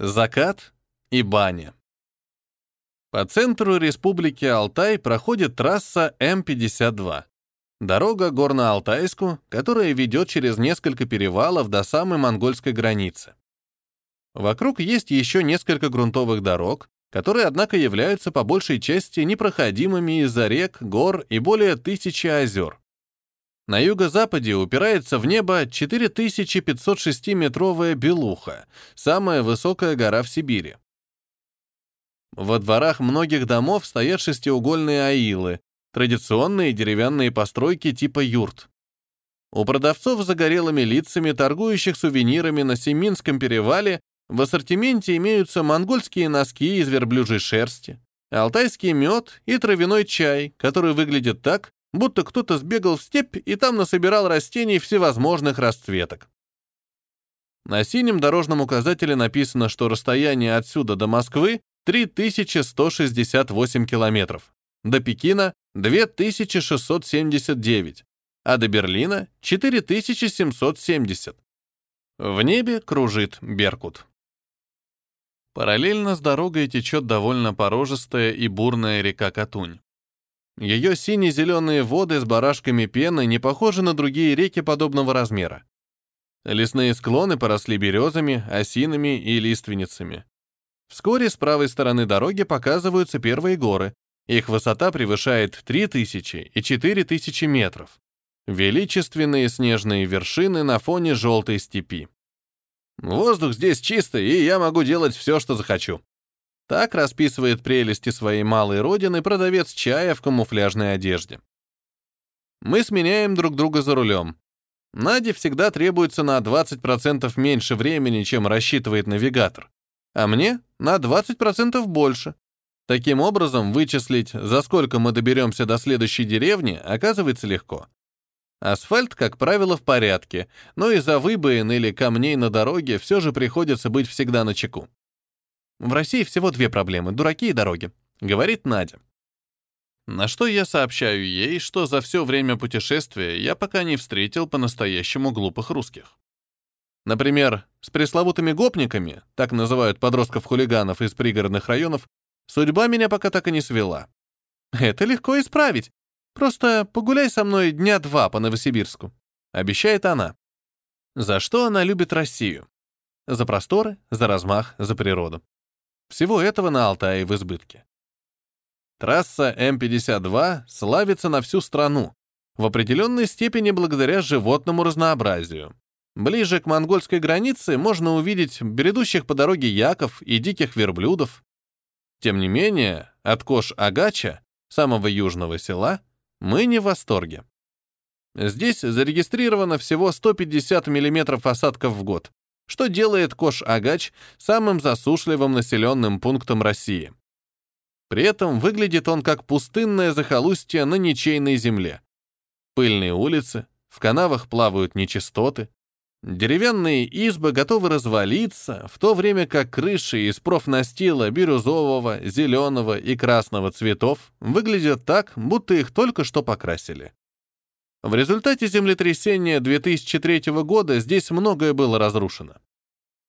закат и баня. По центру Республики Алтай проходит трасса М-52. Дорога Горно-Алтайску, которая ведет через несколько перевалов до самой монгольской границы. Вокруг есть еще несколько грунтовых дорог, которые, однако, являются по большей части непроходимыми из-за рек, гор и более тысячи озер. На юго-западе упирается в небо 4506-метровая Белуха, самая высокая гора в Сибири. Во дворах многих домов стоят шестиугольные аилы, традиционные деревянные постройки типа юрт. У продавцов с загорелыми лицами, торгующих сувенирами на Семинском перевале, в ассортименте имеются монгольские носки из верблюжьей шерсти, алтайский мед и травяной чай, который выглядит так, будто кто-то сбегал в степь и там насобирал растений всевозможных расцветок. На синем дорожном указателе написано, что расстояние отсюда до Москвы 3168 километров, до Пекина 2679, а до Берлина 4770. В небе кружит Беркут. Параллельно с дорогой течет довольно порожистая и бурная река Катунь. Ее сине-зеленые воды с барашками пены не похожи на другие реки подобного размера. Лесные склоны поросли березами, осинами и лиственницами. Вскоре с правой стороны дороги показываются первые горы. Их высота превышает 3000 и 4000 метров. Величественные снежные вершины на фоне желтой степи. Воздух здесь чистый, и я могу делать все, что захочу. Так расписывает прелести своей малой родины продавец чая в камуфляжной одежде. Мы сменяем друг друга за рулем. Наде всегда требуется на 20% меньше времени, чем рассчитывает навигатор, а мне — на 20% больше. Таким образом, вычислить, за сколько мы доберемся до следующей деревни, оказывается легко. Асфальт, как правило, в порядке, но из-за выбоин или камней на дороге все же приходится быть всегда на чеку. В России всего две проблемы — дураки и дороги, говорит Надя. На что я сообщаю ей, что за все время путешествия я пока не встретил по-настоящему глупых русских. Например, с пресловутыми гопниками, так называют подростков-хулиганов из пригородных районов, судьба меня пока так и не свела. Это легко исправить. Просто погуляй со мной дня два по Новосибирску, обещает она. За что она любит Россию? За просторы, за размах, за природу. Всего этого на Алтае в избытке. Трасса М-52 славится на всю страну, в определенной степени благодаря животному разнообразию. Ближе к монгольской границе можно увидеть бредущих по дороге яков и диких верблюдов. Тем не менее, от Кош-Агача, самого южного села, мы не в восторге. Здесь зарегистрировано всего 150 мм осадков в год, что делает Кош-Агач самым засушливым населенным пунктом России. При этом выглядит он как пустынное захолустье на ничейной земле. Пыльные улицы, в канавах плавают нечистоты, деревянные избы готовы развалиться, в то время как крыши из профнастила бирюзового, зеленого и красного цветов выглядят так, будто их только что покрасили. В результате землетрясения 2003 года здесь многое было разрушено.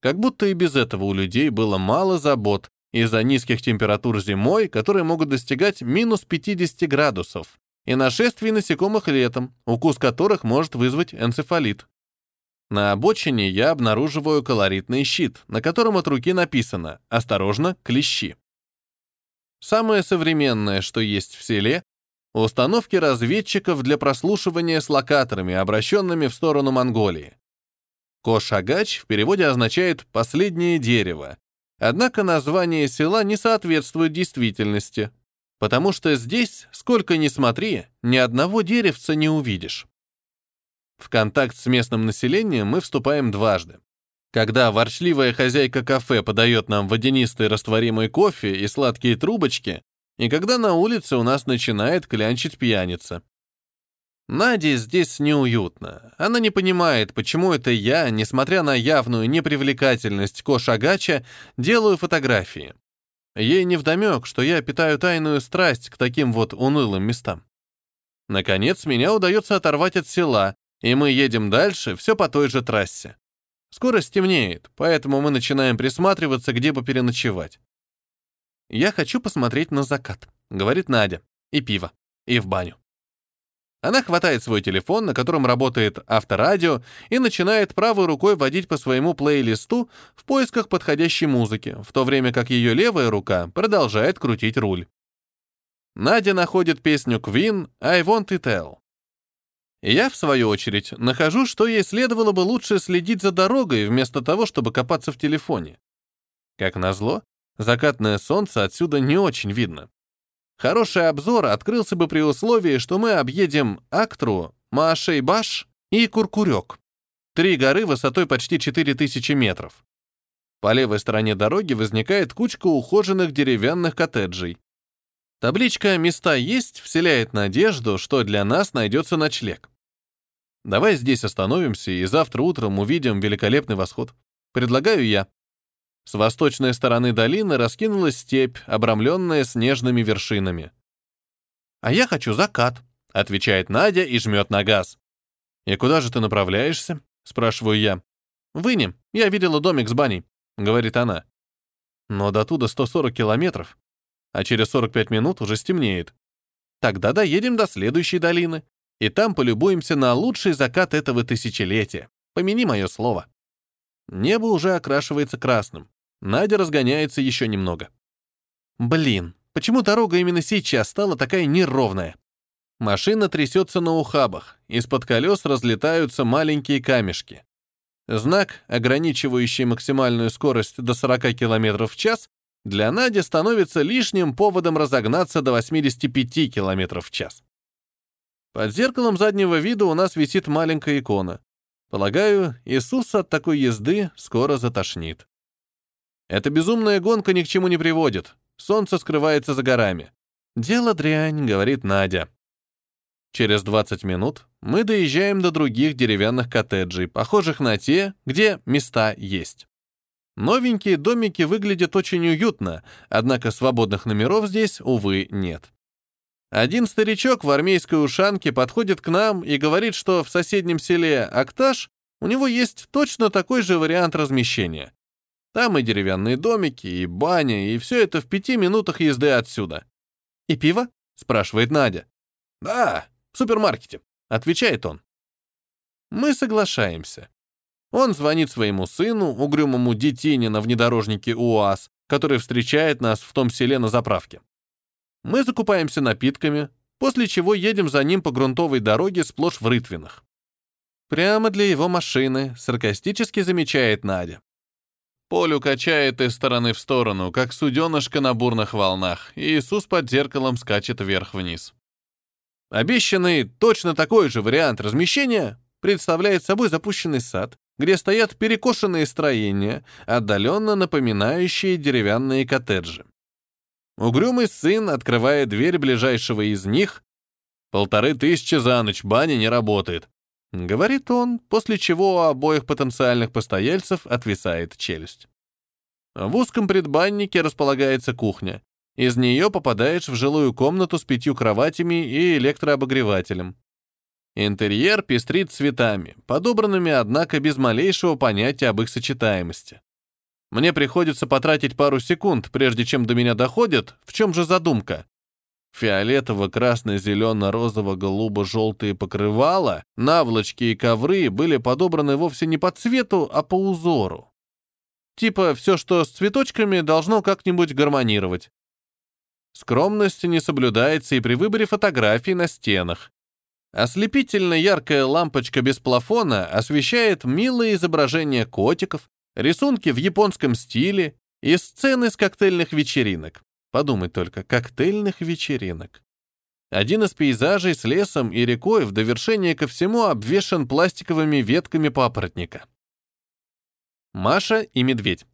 Как будто и без этого у людей было мало забот из-за низких температур зимой, которые могут достигать минус 50 градусов, и нашествий насекомых летом, укус которых может вызвать энцефалит. На обочине я обнаруживаю колоритный щит, на котором от руки написано «Осторожно, клещи». Самое современное, что есть в селе, установки разведчиков для прослушивания с локаторами, обращенными в сторону Монголии. Кошагач в переводе означает «последнее дерево», однако название села не соответствует действительности, потому что здесь, сколько ни смотри, ни одного деревца не увидишь. В контакт с местным населением мы вступаем дважды. Когда ворчливая хозяйка кафе подает нам водянистый растворимый кофе и сладкие трубочки, и когда на улице у нас начинает клянчить пьяница. Наде здесь неуютно. Она не понимает, почему это я, несмотря на явную непривлекательность Кошагача, делаю фотографии. Ей невдомек, что я питаю тайную страсть к таким вот унылым местам. Наконец, меня удается оторвать от села, и мы едем дальше, все по той же трассе. Скоро стемнеет, поэтому мы начинаем присматриваться, где бы переночевать. «Я хочу посмотреть на закат», — говорит Надя. «И пиво. И в баню». Она хватает свой телефон, на котором работает авторадио, и начинает правой рукой водить по своему плейлисту в поисках подходящей музыки, в то время как ее левая рука продолжает крутить руль. Надя находит песню Queen «I Want It All». Я, в свою очередь, нахожу, что ей следовало бы лучше следить за дорогой, вместо того, чтобы копаться в телефоне. Как назло, закатное солнце отсюда не очень видно. Хороший обзор открылся бы при условии, что мы объедем Актру, Маашей-Баш и Куркурек. Три горы высотой почти 4000 метров. По левой стороне дороги возникает кучка ухоженных деревянных коттеджей. Табличка «Места есть» вселяет надежду, что для нас найдется ночлег. Давай здесь остановимся и завтра утром увидим великолепный восход. Предлагаю я. С восточной стороны долины раскинулась степь, обрамленная снежными вершинами. «А я хочу закат», — отвечает Надя и жмет на газ. «И куда же ты направляешься?» — спрашиваю я. «Вынем. Я видела домик с баней», — говорит она. «Но до туда 140 километров, а через 45 минут уже стемнеет. Тогда доедем до следующей долины, и там полюбуемся на лучший закат этого тысячелетия. Помяни мое слово». Небо уже окрашивается красным. Надя разгоняется еще немного. Блин, почему дорога именно сейчас стала такая неровная? Машина трясется на ухабах, из-под колес разлетаются маленькие камешки. Знак, ограничивающий максимальную скорость до 40 км в час, для Нади становится лишним поводом разогнаться до 85 км в час. Под зеркалом заднего вида у нас висит маленькая икона. Полагаю, Иисус от такой езды скоро затошнит. Эта безумная гонка ни к чему не приводит. Солнце скрывается за горами. «Дело дрянь», — говорит Надя. Через 20 минут мы доезжаем до других деревянных коттеджей, похожих на те, где места есть. Новенькие домики выглядят очень уютно, однако свободных номеров здесь, увы, нет. Один старичок в армейской ушанке подходит к нам и говорит, что в соседнем селе Акташ у него есть точно такой же вариант размещения. Там и деревянные домики, и баня, и все это в пяти минутах езды отсюда. «И пиво?» — спрашивает Надя. «Да, в супермаркете», — отвечает он. Мы соглашаемся. Он звонит своему сыну, угрюмому детине на внедорожнике УАЗ, который встречает нас в том селе на заправке. Мы закупаемся напитками, после чего едем за ним по грунтовой дороге сплошь в рытвинах. Прямо для его машины, саркастически замечает Надя. Полю качает из стороны в сторону, как суденышко на бурных волнах, и Иисус под зеркалом скачет вверх-вниз. Обещанный точно такой же вариант размещения представляет собой запущенный сад, где стоят перекошенные строения, отдаленно напоминающие деревянные коттеджи. Угрюмый сын открывает дверь ближайшего из них. Полторы тысячи за ночь, баня не работает. — говорит он, после чего у обоих потенциальных постояльцев отвисает челюсть. В узком предбаннике располагается кухня. Из нее попадаешь в жилую комнату с пятью кроватями и электрообогревателем. Интерьер пестрит цветами, подобранными, однако, без малейшего понятия об их сочетаемости. Мне приходится потратить пару секунд, прежде чем до меня доходит, в чем же задумка. Фиолетово-красно-зелено-розово-голубо-желтые покрывала, наволочки и ковры были подобраны вовсе не по цвету, а по узору. Типа все, что с цветочками, должно как-нибудь гармонировать. Скромность не соблюдается и при выборе фотографий на стенах. Ослепительно яркая лампочка без плафона освещает милые изображения котиков, рисунки в японском стиле и сцены с коктейльных вечеринок. Подумать только, коктейльных вечеринок. Один из пейзажей с лесом и рекой в довершение ко всему обвешан пластиковыми ветками папоротника. Маша и медведь.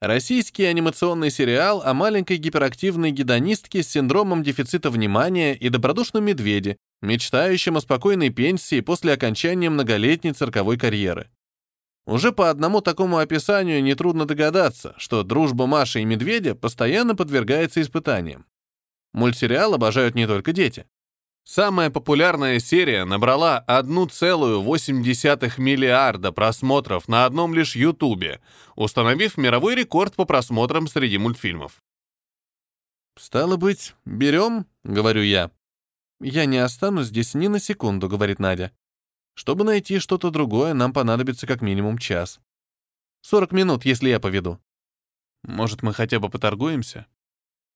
Российский анимационный сериал о маленькой гиперактивной гедонистке с синдромом дефицита внимания и добродушном медведе, мечтающем о спокойной пенсии после окончания многолетней цирковой карьеры. Уже по одному такому описанию нетрудно догадаться, что дружба Маши и Медведя постоянно подвергается испытаниям. Мультсериал обожают не только дети. Самая популярная серия набрала 1,8 миллиарда просмотров на одном лишь Ютубе, установив мировой рекорд по просмотрам среди мультфильмов. «Стало быть, берем?» — говорю я. «Я не останусь здесь ни на секунду», — говорит Надя. «Чтобы найти что-то другое, нам понадобится как минимум час. 40 минут, если я поведу. Может, мы хотя бы поторгуемся?»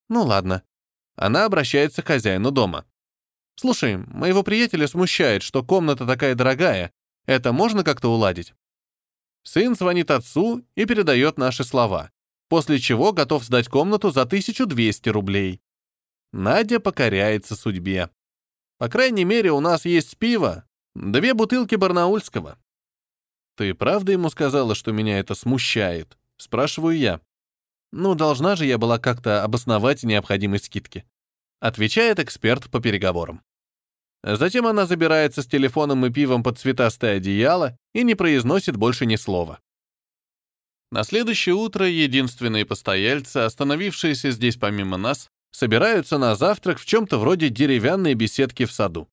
«Ну ладно». Она обращается к хозяину дома. «Слушай, моего приятеля смущает, что комната такая дорогая. Это можно как-то уладить?» Сын звонит отцу и передает наши слова, после чего готов сдать комнату за 1200 рублей. Надя покоряется судьбе. По крайней мере, у нас есть пиво, две бутылки барнаульского. «Ты правда ему сказала, что меня это смущает?» — спрашиваю я. «Ну, должна же я была как-то обосновать необходимость скидки», — отвечает эксперт по переговорам. Затем она забирается с телефоном и пивом под цветастое одеяло и не произносит больше ни слова. На следующее утро единственные постояльцы, остановившиеся здесь помимо нас, собираются на завтрак в чем-то вроде деревянной беседки в саду.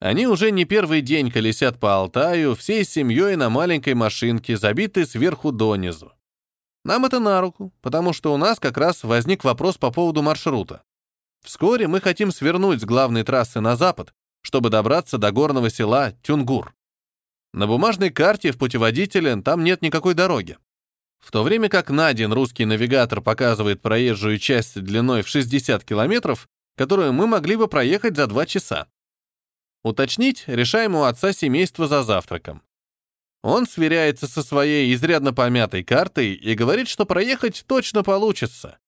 Они уже не первый день колесят по Алтаю всей семьей на маленькой машинке, забитой сверху донизу. Нам это на руку, потому что у нас как раз возник вопрос по поводу маршрута. Вскоре мы хотим свернуть с главной трассы на запад, чтобы добраться до горного села Тюнгур. На бумажной карте в путеводителе там нет никакой дороги. В то время как Надин, русский навигатор, показывает проезжую часть длиной в 60 километров, которую мы могли бы проехать за 2 часа. Уточнить решаем у отца семейства за завтраком. Он сверяется со своей изрядно помятой картой и говорит, что проехать точно получится.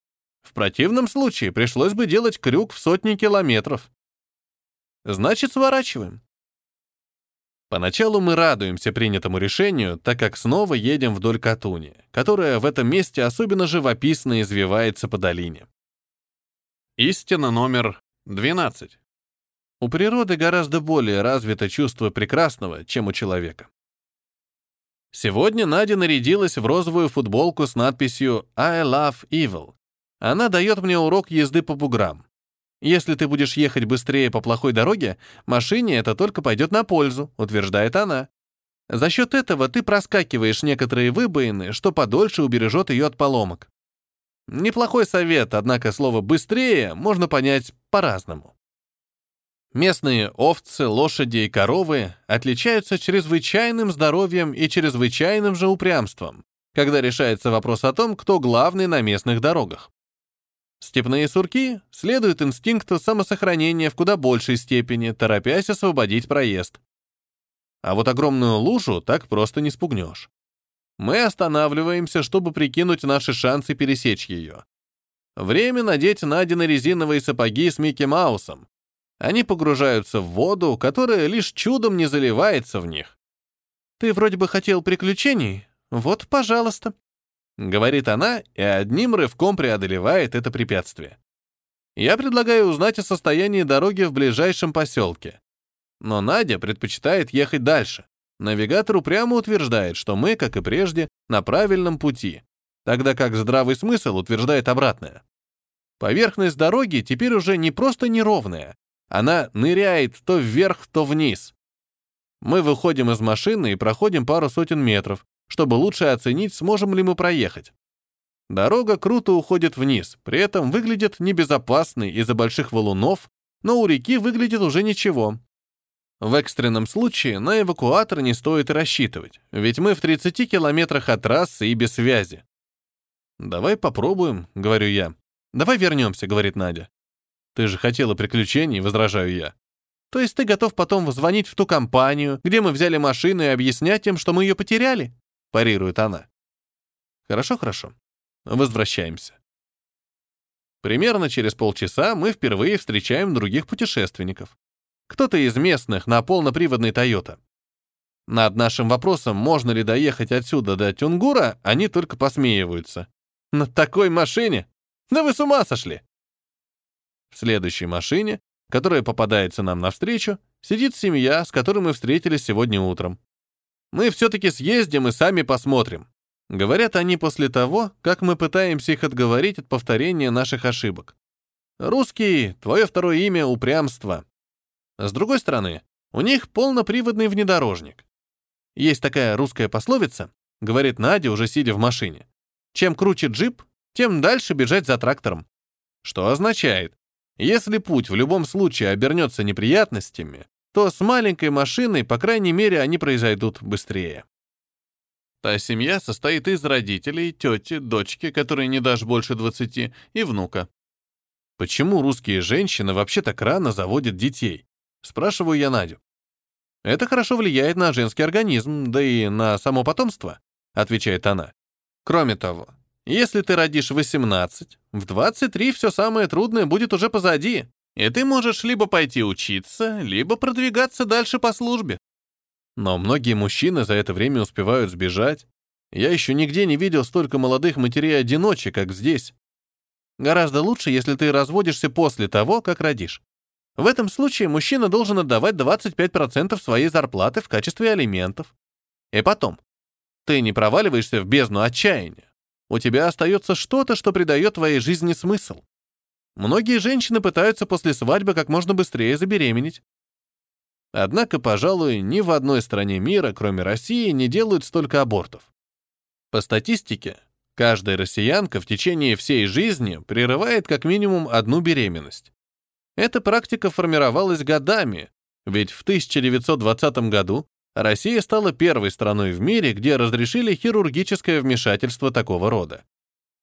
В противном случае пришлось бы делать крюк в сотни километров. Значит, сворачиваем. Поначалу мы радуемся принятому решению, так как снова едем вдоль Катуни, которая в этом месте особенно живописно извивается по долине. Истина номер 12. У природы гораздо более развито чувство прекрасного, чем у человека. Сегодня Надя нарядилась в розовую футболку с надписью «I love evil». Она дает мне урок езды по буграм. Если ты будешь ехать быстрее по плохой дороге, машине это только пойдет на пользу, утверждает она. За счет этого ты проскакиваешь некоторые выбоины, что подольше убережет ее от поломок. Неплохой совет, однако слово «быстрее» можно понять по-разному. Местные овцы, лошади и коровы отличаются чрезвычайным здоровьем и чрезвычайным же упрямством, когда решается вопрос о том, кто главный на местных дорогах. Степные сурки следуют инстинкту самосохранения в куда большей степени, торопясь освободить проезд. А вот огромную лужу так просто не спугнешь. Мы останавливаемся, чтобы прикинуть наши шансы пересечь ее. Время надеть Надины резиновые сапоги с Микки Маусом. Они погружаются в воду, которая лишь чудом не заливается в них. «Ты вроде бы хотел приключений? Вот, пожалуйста», — говорит она и одним рывком преодолевает это препятствие. Я предлагаю узнать о состоянии дороги в ближайшем поселке. Но Надя предпочитает ехать дальше. Навигатор упрямо утверждает, что мы, как и прежде, на правильном пути, тогда как здравый смысл утверждает обратное. Поверхность дороги теперь уже не просто неровная, она ныряет то вверх, то вниз. Мы выходим из машины и проходим пару сотен метров, чтобы лучше оценить, сможем ли мы проехать. Дорога круто уходит вниз, при этом выглядит небезопасной из-за больших валунов, но у реки выглядит уже ничего. В экстренном случае на эвакуатор не стоит рассчитывать, ведь мы в 30 километрах от трассы и без связи. «Давай попробуем», — говорю я. «Давай вернемся», — говорит Надя. «Ты же хотела приключений», — возражаю я. «То есть ты готов потом звонить в ту компанию, где мы взяли машину и объяснять им, что мы ее потеряли?» — парирует она. «Хорошо, хорошо. Возвращаемся». Примерно через полчаса мы впервые встречаем других путешественников. Кто-то из местных на полноприводной «Тойота». Над нашим вопросом, можно ли доехать отсюда до Тюнгура, они только посмеиваются. «На такой машине? Да вы с ума сошли!» В следующей машине, которая попадается нам навстречу, сидит семья, с которой мы встретились сегодня утром. Мы все-таки съездим и сами посмотрим. Говорят они после того, как мы пытаемся их отговорить от повторения наших ошибок. Русский, твое второе имя — упрямство. С другой стороны, у них полноприводный внедорожник. Есть такая русская пословица, говорит Надя, уже сидя в машине. Чем круче джип, тем дальше бежать за трактором. Что означает, если путь в любом случае обернется неприятностями, то с маленькой машиной, по крайней мере, они произойдут быстрее. Та семья состоит из родителей, тети, дочки, которой не дашь больше 20, и внука. Почему русские женщины вообще так рано заводят детей? Спрашиваю я Надю. Это хорошо влияет на женский организм, да и на само потомство, отвечает она. Кроме того, если ты родишь 18, в 23 все самое трудное будет уже позади, и ты можешь либо пойти учиться, либо продвигаться дальше по службе. Но многие мужчины за это время успевают сбежать. Я еще нигде не видел столько молодых матерей-одиночек, как здесь. Гораздо лучше, если ты разводишься после того, как родишь. В этом случае мужчина должен отдавать 25% своей зарплаты в качестве алиментов. И потом, ты не проваливаешься в бездну отчаяния. У тебя остается что-то, что придает твоей жизни смысл. Многие женщины пытаются после свадьбы как можно быстрее забеременеть. Однако, пожалуй, ни в одной стране мира, кроме России, не делают столько абортов. По статистике, Каждая россиянка в течение всей жизни прерывает как минимум одну беременность. Эта практика формировалась годами, ведь в 1920 году Россия стала первой страной в мире, где разрешили хирургическое вмешательство такого рода.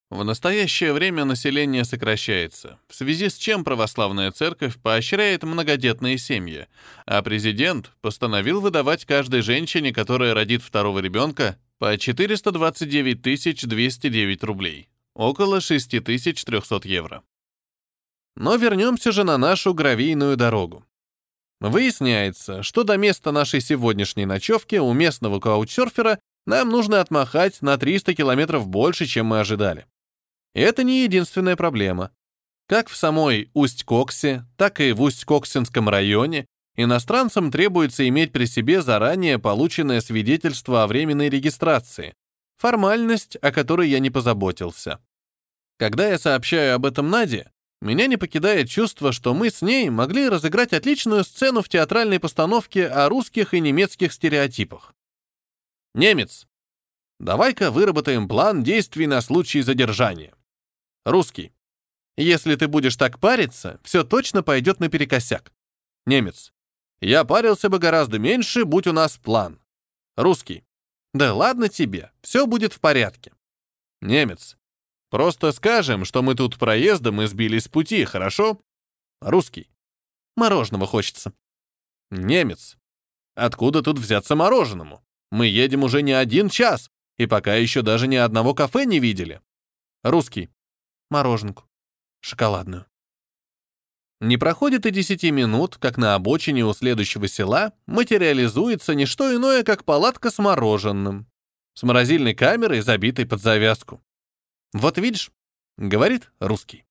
В настоящее время население сокращается, в связи с чем православная церковь поощряет многодетные семьи, а президент постановил выдавать каждой женщине, которая родит второго ребенка, по 429 209 рублей, около 6300 евро. Но вернемся же на нашу гравийную дорогу. Выясняется, что до места нашей сегодняшней ночевки у местного каучсерфера нам нужно отмахать на 300 километров больше, чем мы ожидали. И это не единственная проблема. Как в самой Усть-Коксе, так и в Усть-Коксинском районе иностранцам требуется иметь при себе заранее полученное свидетельство о временной регистрации, формальность, о которой я не позаботился. Когда я сообщаю об этом Наде, меня не покидает чувство, что мы с ней могли разыграть отличную сцену в театральной постановке о русских и немецких стереотипах. Немец. Давай-ка выработаем план действий на случай задержания. Русский. Если ты будешь так париться, все точно пойдет наперекосяк. Немец. Я парился бы гораздо меньше, будь у нас план. Русский. Да ладно тебе, все будет в порядке. Немец. Просто скажем, что мы тут проездом и сбились с пути, хорошо? Русский. Мороженого хочется. Немец. Откуда тут взяться мороженому? Мы едем уже не один час, и пока еще даже ни одного кафе не видели. Русский. Мороженку. Шоколадную. Не проходит и десяти минут, как на обочине у следующего села материализуется не что иное, как палатка с мороженым, с морозильной камерой, забитой под завязку. «Вот видишь», — говорит русский.